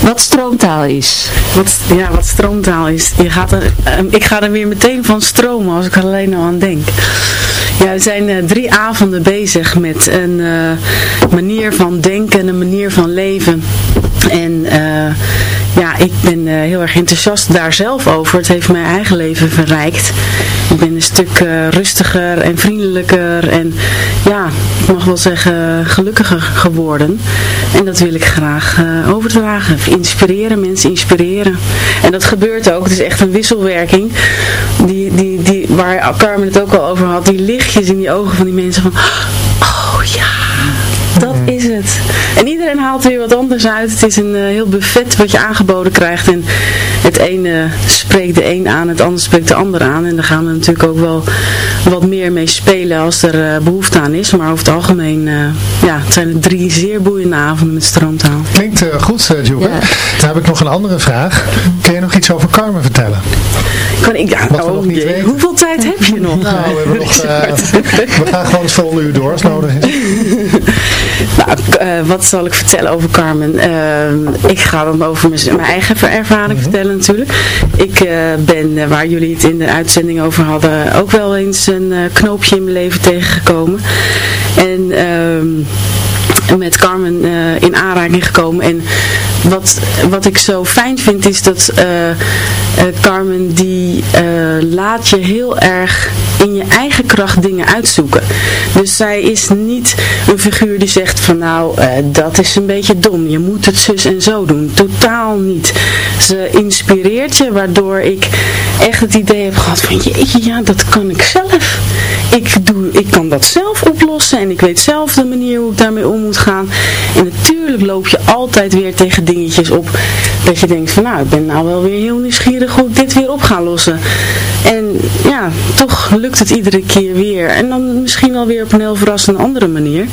wat stroomtaal is. Wat, ja, wat stroomtaal is. Je gaat er, ehm, ik ga er weer meteen van stromen als ik er alleen al aan denk. Ja, we zijn eh, drie avonden bezig met een manier van denken, een manier van leven. Ja, ik ben eh, heel erg enthousiast daar zelf over. Het heeft mijn eigen leven verrijkt. Ik ben een stuk eh, rustiger en vriendelijker en ja, ik mag wel zeggen gelukkiger geworden. En dat wil ik graag eh, overdragen. Inspireren, mensen inspireren. En dat gebeurt ook. Het is echt een wisselwerking. Die, die, die, waar Carmen het ook al over had. Die lichtjes in die ogen van die mensen van... Is het. En iedereen haalt er weer wat anders uit. Het is een eh, heel buffet wat je aangeboden krijgt. En het ene spreekt de een aan, het ander spreekt de ander aan. En daar gaan we natuurlijk ook wel wat meer mee spelen als er eh, behoefte aan is. Maar over het algemeen, eh, ja, het zijn drie zeer boeiende avonden met stroomtaal. Klinkt goed, uh. Ja. Dan heb ik nog een andere vraag. Kun je nog iets over Carmen vertellen? Kan ik, ja, Wat we oh nog niet jee, weten. hoeveel tijd heb je nog? Nou, we, hebben nog, we gaan gewoon het volgende uur door als nodig is. Nou, eh, wat zal ik vertellen over Carmen? Eh, ik ga dan over mijn, mijn eigen ervaring vertellen natuurlijk. Ik eh, ben, waar jullie het in de uitzending over hadden, ook wel eens een knoopje in mijn leven tegengekomen. En ehm, met Carmen in aanraking gekomen. En wat, wat ik zo fijn vind is dat eh, eh, Carmen die eh, laat je heel erg in je eigen kracht dingen uitzoeken. Dus zij is niet een figuur die zegt van nou dat is een beetje dom, je moet het zus en zo doen. Totaal niet. Ze inspireert je waardoor ik echt het idee heb gehad van jeetje ja dat kan ik zelf. Ik, doe, ik kan dat zelf oplossen en ik weet zelf de manier hoe ik daarmee om moet gaan. En natuurlijk loop je altijd weer tegen dingetjes op dat je denkt van nou, ik ben nou wel weer heel nieuwsgierig hoe ik dit weer op ga lossen. En ja, toch lukt het iedere keer weer. En dan misschien wel weer op een heel verrassende andere manier.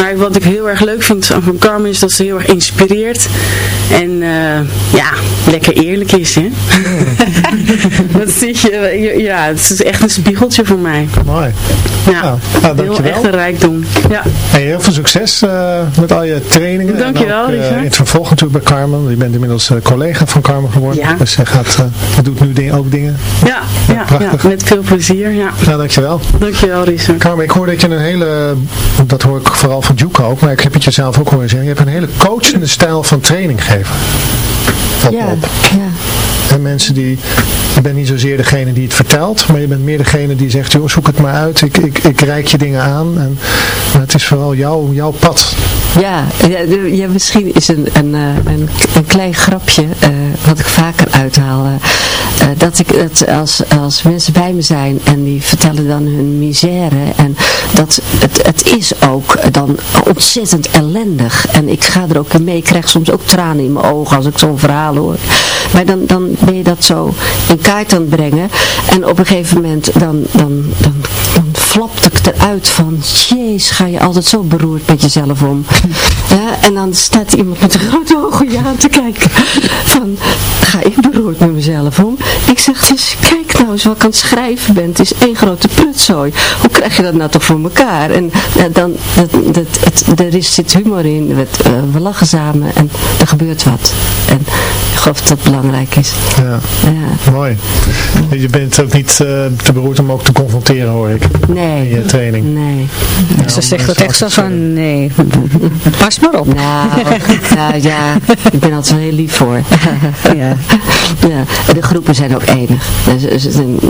Maar wat ik heel erg leuk vind van Carmen is dat ze heel erg inspireert. En uh, ja, lekker eerlijk is, hè. dat zit je, ja, het is echt een spiegeltje voor mij. Mooi. Ja, nou, nou, dankjewel. echt een rijkdom. Ja. Hey, heel veel succes uh, met al je trainingen. Dankjewel, en ook, uh, in het vervolg natuurlijk bij Carmen. Je bent inmiddels collega van Carmen geworden. Ja. Dus je gaat, doet nu ook dingen. Ja, ja, ja, met veel plezier. Ja. ja, dankjewel. Dankjewel, Risa. Carmen, ik hoor dat je een hele, dat hoor ik vooral van Juke ook, maar ik heb het jezelf ook horen zeggen. Je hebt een hele coachende stijl van training geven. ja, ja. En mensen die, je bent niet zozeer degene die het vertelt, maar je bent meer degene die zegt, joh, zoek het maar uit, ik, ik, ik reik je dingen aan. En, het is vooral jouw, jouw pad. Ja, ja, misschien is een, een, eh, een, een klein grapje, uh, wat ik vaker uithaal, uh, dat ik het als, als mensen bij me zijn en die vertellen dan hun misère en dat het, het is ook dan ontzettend ellendig en ik ga er ook mee, ik krijg soms ook tranen in mijn ogen als ik zo'n verhaal hoor. Maar dan, dan ben je dat zo in kaart aan het brengen en op een gegeven moment dan, dan, dan, dan flapt eruit van, jeez, ga je altijd zo beroerd met jezelf om. Ja, en dan staat iemand met een grote ogen je aan te kijken. Van, ga ik beroerd met mezelf om? Ik zeg, dus kijk nou eens wat ik aan het schrijven ben. Het is één grote prutzooi. Hoe krijg je dat nou toch voor elkaar? En dan, dat, dat, het, er is, zit humor in. We, uh, we lachen samen en er gebeurt wat. En ik geloof dat dat belangrijk is. Ja, ja. mooi. Je bent ook niet uh, te beroerd om ook te confronteren, hoor ik. Nee. Je training. Nee. Ja, Ze zegt het echt zo van, nee, pas maar op. Nou, nou ja, ik ben altijd wel heel lief voor. ja. ja. De groepen zijn ook enig.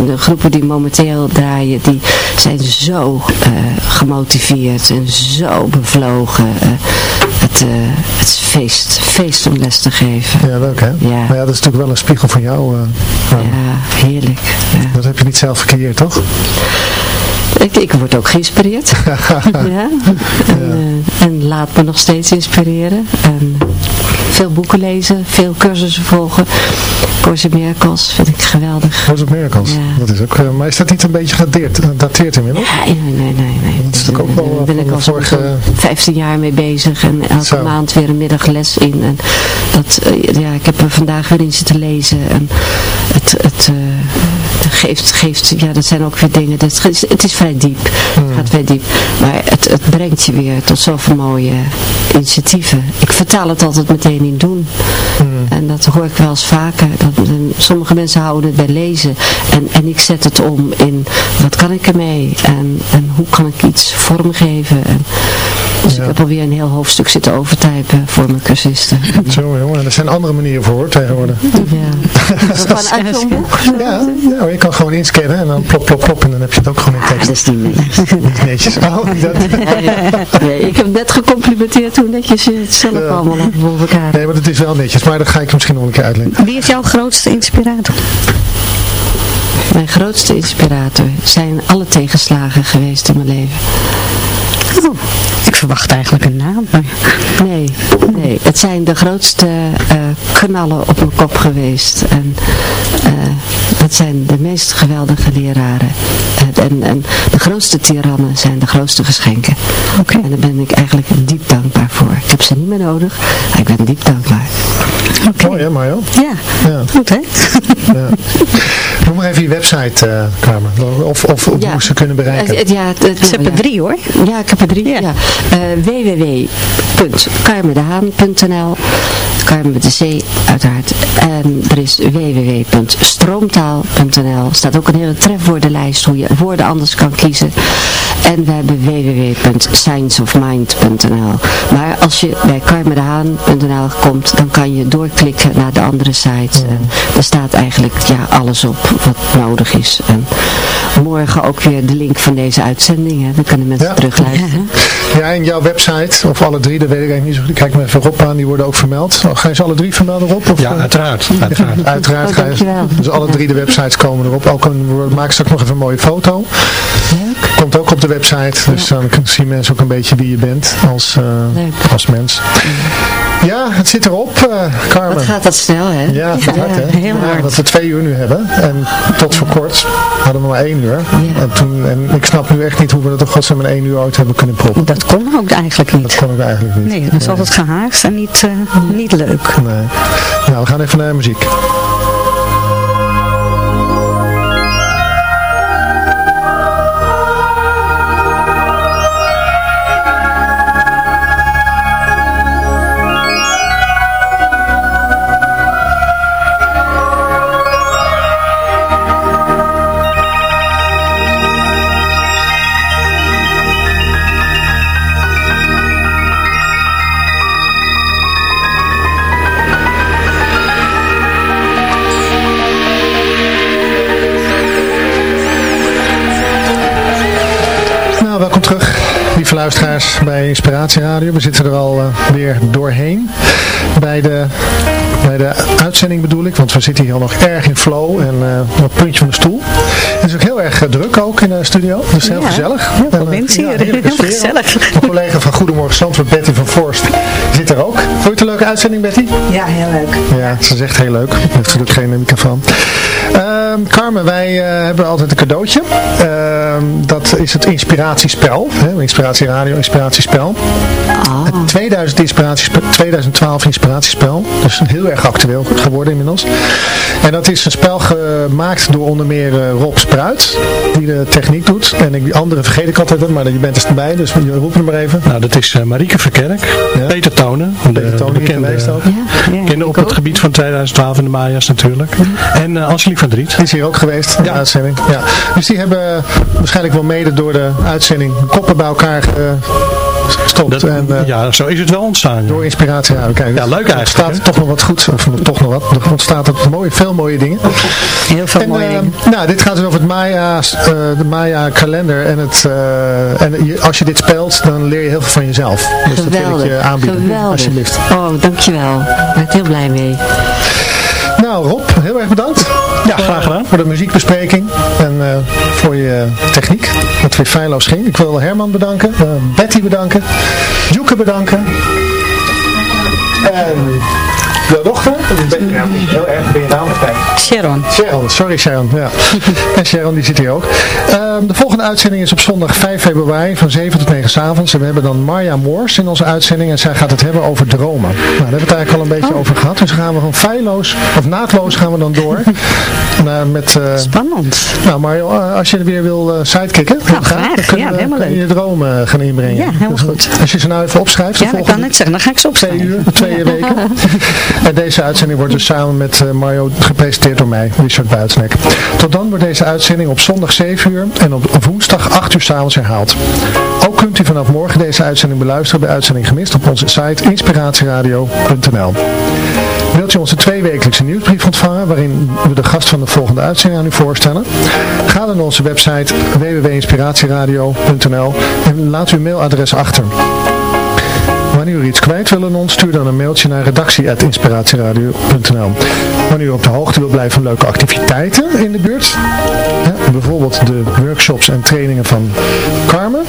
De groepen die momenteel draaien, die zijn zo uh, gemotiveerd en zo bevlogen. Uh, het, uh, het is feest, feest om les te geven. Ja, leuk hè? Ja. Maar ja, dat is natuurlijk wel een spiegel van jou. ja, heerlijk. Ja. Dat heb je niet zelf gecreëerd, toch? Ik, ik word ook geïnspireerd. ja. En, uh, en, laat me nog steeds inspireren. En veel boeken lezen, veel cursussen volgen. Course Miracles vind ik geweldig. Course Miracles, ja. dat is ook, uh, maar is dat niet een beetje gedateerd, dateerd inmiddels? Ja, nee, nee, nee. nee. Dat is natuurlijk ook wel Daar ben ik al vorige... 15 jaar mee bezig en elke Zo. maand weer een middagles in. En dat, uh, ja, ik heb er vandaag weer in zitten lezen en het... het geeft, geeft, ja dat zijn ook weer dingen, dat, het is vrij diep, Hmm. het gaat vrij diep, maar het, het brengt je weer tot zoveel mooie initiatieven. Ik vertaal het altijd meteen in doen. Hmm. En dat hoor ik wel eens vaker. Dat, sommige mensen houden het bij lezen en, en ik zet het om in wat kan ik ermee en, en hoe kan ik iets vormgeven. En, dus Ja. ik heb alweer een heel hoofdstuk zitten overtypen voor mijn cursisten. Zo jongen, er zijn andere manieren voor hoor, tegenwoordig. Ja. Gewoon uit zo'n boek. Ja, ja, je kan gewoon inscannen en dan plop, plop, plop en dan heb je het ook gewoon in Ah, tekst. dat is niet netjes. Niet netjes. Oh, dat... Nee, ik heb net gecomplimenteerd hoe netjes je het zelf Ja. allemaal hebt voor elkaar. Nee, maar dat is wel netjes, maar dat ga ik misschien nog een keer uitleggen. Wie is jouw grootste inspirator? Mijn grootste inspirator zijn alle tegenslagen geweest in mijn leven. Oh, verwacht eigenlijk een naam. Nee, nee, het zijn de grootste eh, knallen op mijn kop geweest. En eh, dat zijn de meest geweldige leraren. Eh, en, en de grootste tirannen zijn de grootste geschenken. Oké. En daar ben ik eigenlijk diep dankbaar voor. Ik heb ze niet meer nodig, maar ik ben diep dankbaar. Oké. Mooi hè Mario? Ja, Ja. goed hè? ja. Noem maar even je website, eh Carmen. Of, of hoe ze kunnen bereiken. Eh, Ja, het- het- Ze hebben ja. drie hoor. Ja, ik heb er drie. Ja. Ja. Eh, www.carmendaan.nl Carmen met de C uiteraard. En er is www.stroomtaal.nl. staat ook een hele trefwoordenlijst hoe je woorden anders kan kiezen. En we hebben www.scienceofmind.nl. Maar als je bij carmendehaan.nl komt, dan kan je doorklikken naar de andere sites. En er staat eigenlijk ja, alles op wat nodig is. En morgen ook weer de link van deze uitzending. Hè. Dan kunnen mensen Ja. terugluisteren. Ja, en jouw website, of alle drie, dat weet ik eigenlijk niet zo goed. Kijk me even Rob aan, die worden ook vermeld. Oh, Ga je ze alle drie vermelden, Rob? Of, Ja, eh, uiteraard. uiteraard. Uiteraard Oh, ga je, dus alle drie de websites komen erop. Ook een, we maken straks nog even een mooie foto. Leuk. Komt ook op de website, dus dan kunnen- zien mensen ook een beetje wie je bent als, eh, als mens. Ja, het zit erop, eh Carmen. Wat gaat dat snel, hè? Ja, het gaat hard, hè? heel Ja, hard. dat we twee uur nu hebben. En tot voor kort hadden we maar één uur. Ja. En, toen, en ik snap nu echt niet hoe we dat op godsnaam in één uur ooit hebben kunnen proppen. Dat kon ook eigenlijk Dat niet. kon ik eigenlijk niet. Nee, dat is altijd gehaast en niet, eh, niet leuk. Nee. Nou, we gaan even naar muziek. Luisteraars, bij Inspiratie Radio. We zitten er al eh, weer doorheen. Bij de, bij de uitzending bedoel ik, want we zitten hier al nog erg in flow en eh, op het puntje van de stoel. Het is ook heel erg eh, druk ook in de studio, dus heel Ja, gezellig. heel veel En, hier, heel gezellig. Mijn collega van Goedemorgen Zandvoort, Betty van Forst, zit er ook. Vond je het een leuke uitzending, Betty? Ja, heel leuk. Ja, ze is echt heel leuk. Heeft natuurlijk geen microfoon. Ehm, Carmen, wij eh, hebben altijd een cadeautje. Ehm, dat is het inspiratiespel. Hè? Inspiratie Radio, inspiratiespel. Oh, Het 2000 inspiratiespe- 2012 inspiratiespel. Dus heel erg actueel geworden inmiddels. En dat is een spel gemaakt door onder meer eh, Rob Spruit. Die de techniek doet. En ik, die andere vergeet ik altijd, maar je bent er bij. Dus je roept hem maar even. Nou, dat is eh, Marieke Verkerk, Ja. Peter Tonen, de Peter Tonen bekende ook. ja. Op het gebied van 2012 in de Maya's natuurlijk. En eh Angelique van Driet. Is hier ook geweest, in de Ja. uitzending. Ja. Dus die hebben waarschijnlijk wel mede door de uitzending koppen bij elkaar gestopt. En, eh, ja, zo is het wel ontstaan. ja. Door inspiratie aan. Kijk, Ja, leuk er eigenlijk, ontstaat hè? toch nog wat goeds. Of toch nog wat. Er ontstaat er mooie, veel mooie dingen. Heel veel En, mooie eh, dingen. nou, dit gaat dus over het Maya, eh, de Maya kalender. En, het, en als je dit speelt, dan leer je heel veel van jezelf. Dus dat wil ik je aanbieden. geweldig. Alsjeblieft. Oh, dankjewel. Daar ben ik heel blij mee. Nou Rob, heel erg bedankt. Ja, graag gedaan. Voor de muziekbespreking en eh, voor je techniek. Dat weer feilloos ging. Ik wil Herman bedanken, eh, Betty bedanken, Joeke bedanken. En jouw dochter, heel erg ben je naam kwijt. Sharon. Sharon, sorry Sharon. Ja. en Sharon die zit hier ook. Ehm, de volgende uitzending is op zondag 5 februari van 7 tot 9 s avonds. En we hebben dan Marja Moors in onze uitzending. En zij gaat het hebben over dromen. Nou, daar hebben we het eigenlijk al een beetje over gehad. Dus gaan we gewoon feilloos, of naadloos gaan we dan door. naar, met, eh, Spannend. nou Mario, eh, als je er weer wil eh sidekicken. Nou, graag. Dan kunnen Ja, helemaal kun je dromen gaan inbrengen. Ja, helemaal Dus, goed. Als je ze nou even opschrijft. de Ja, ik volgende kan net zeggen, dan ga ik ze twee opschrijven. uur, twee weken. En deze uitzending wordt dus samen met eh, Mario gepresenteerd door mij, Richard Buitsnek. Tot dan wordt deze uitzending op zondag 7 uur en op woensdag 8 uur s'avonds herhaald. Ook kunt u vanaf morgen deze uitzending beluisteren bij Uitzending Gemist op onze site inspiratieradio.nl. Wilt u onze tweewekelijkse nieuwsbrief ontvangen waarin we de gast van de volgende uitzending aan u voorstellen? Ga dan naar onze website www.inspiratieradio.nl en laat uw mailadres achter. Wanneer u iets kwijt wil aan ons, stuur dan een mailtje naar redactie.inspiratieradio.nl Wanneer u op de hoogte wil blijven van leuke activiteiten in de buurt, bijvoorbeeld de workshops en trainingen van Carmen,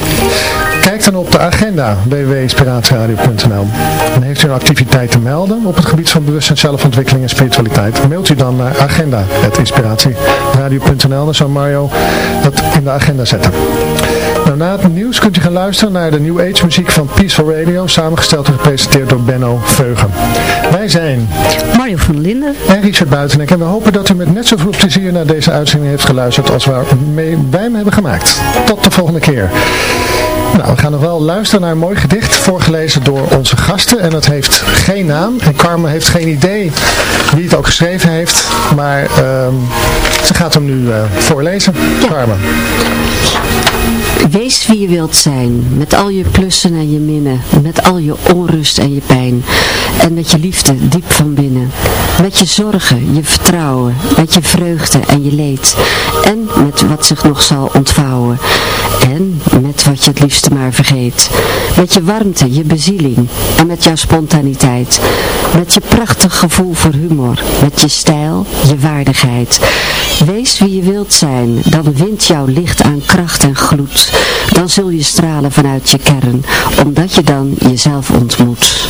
kijk dan op de agenda www.inspiratieradio.nl En heeft u een activiteit te melden op het gebied van bewustzijn, zelfontwikkeling en spiritualiteit, mailt u dan naar agenda.inspiratieradio.nl Dan zal Mario dat in de agenda zetten. Nou, na het nieuws kunt u gaan luisteren naar de New Age muziek van Peaceful Radio, samengesteld en gepresenteerd door Benno Veugen. Wij zijn Mario van Linden. en Richard Buitenek en we hopen dat u met net zoveel plezier naar deze uitzending heeft geluisterd als wij hem hebben gemaakt. Tot de volgende keer. Nou, we gaan nog wel luisteren naar een mooi gedicht voorgelezen door onze gasten. En dat heeft geen naam. En Carmen heeft geen idee wie het ook geschreven heeft. Maar ehm, ze gaat hem nu uh, voorlezen. Carmen. Wees wie je wilt zijn, met al je plussen en je minnen, met al je onrust en je pijn, en met je liefde diep van binnen, met je zorgen, je vertrouwen, met je vreugde en je leed, en met wat zich nog zal ontvouwen, en met wat je het liefste maar vergeet, met je warmte, je bezieling, en met jouw spontaniteit, met je prachtig gevoel voor humor, met je stijl, je waardigheid. Wees wie je wilt zijn, dan wint jouw licht aan kracht en gloed dan zul je stralen vanuit je kern, omdat je dan jezelf ontmoet.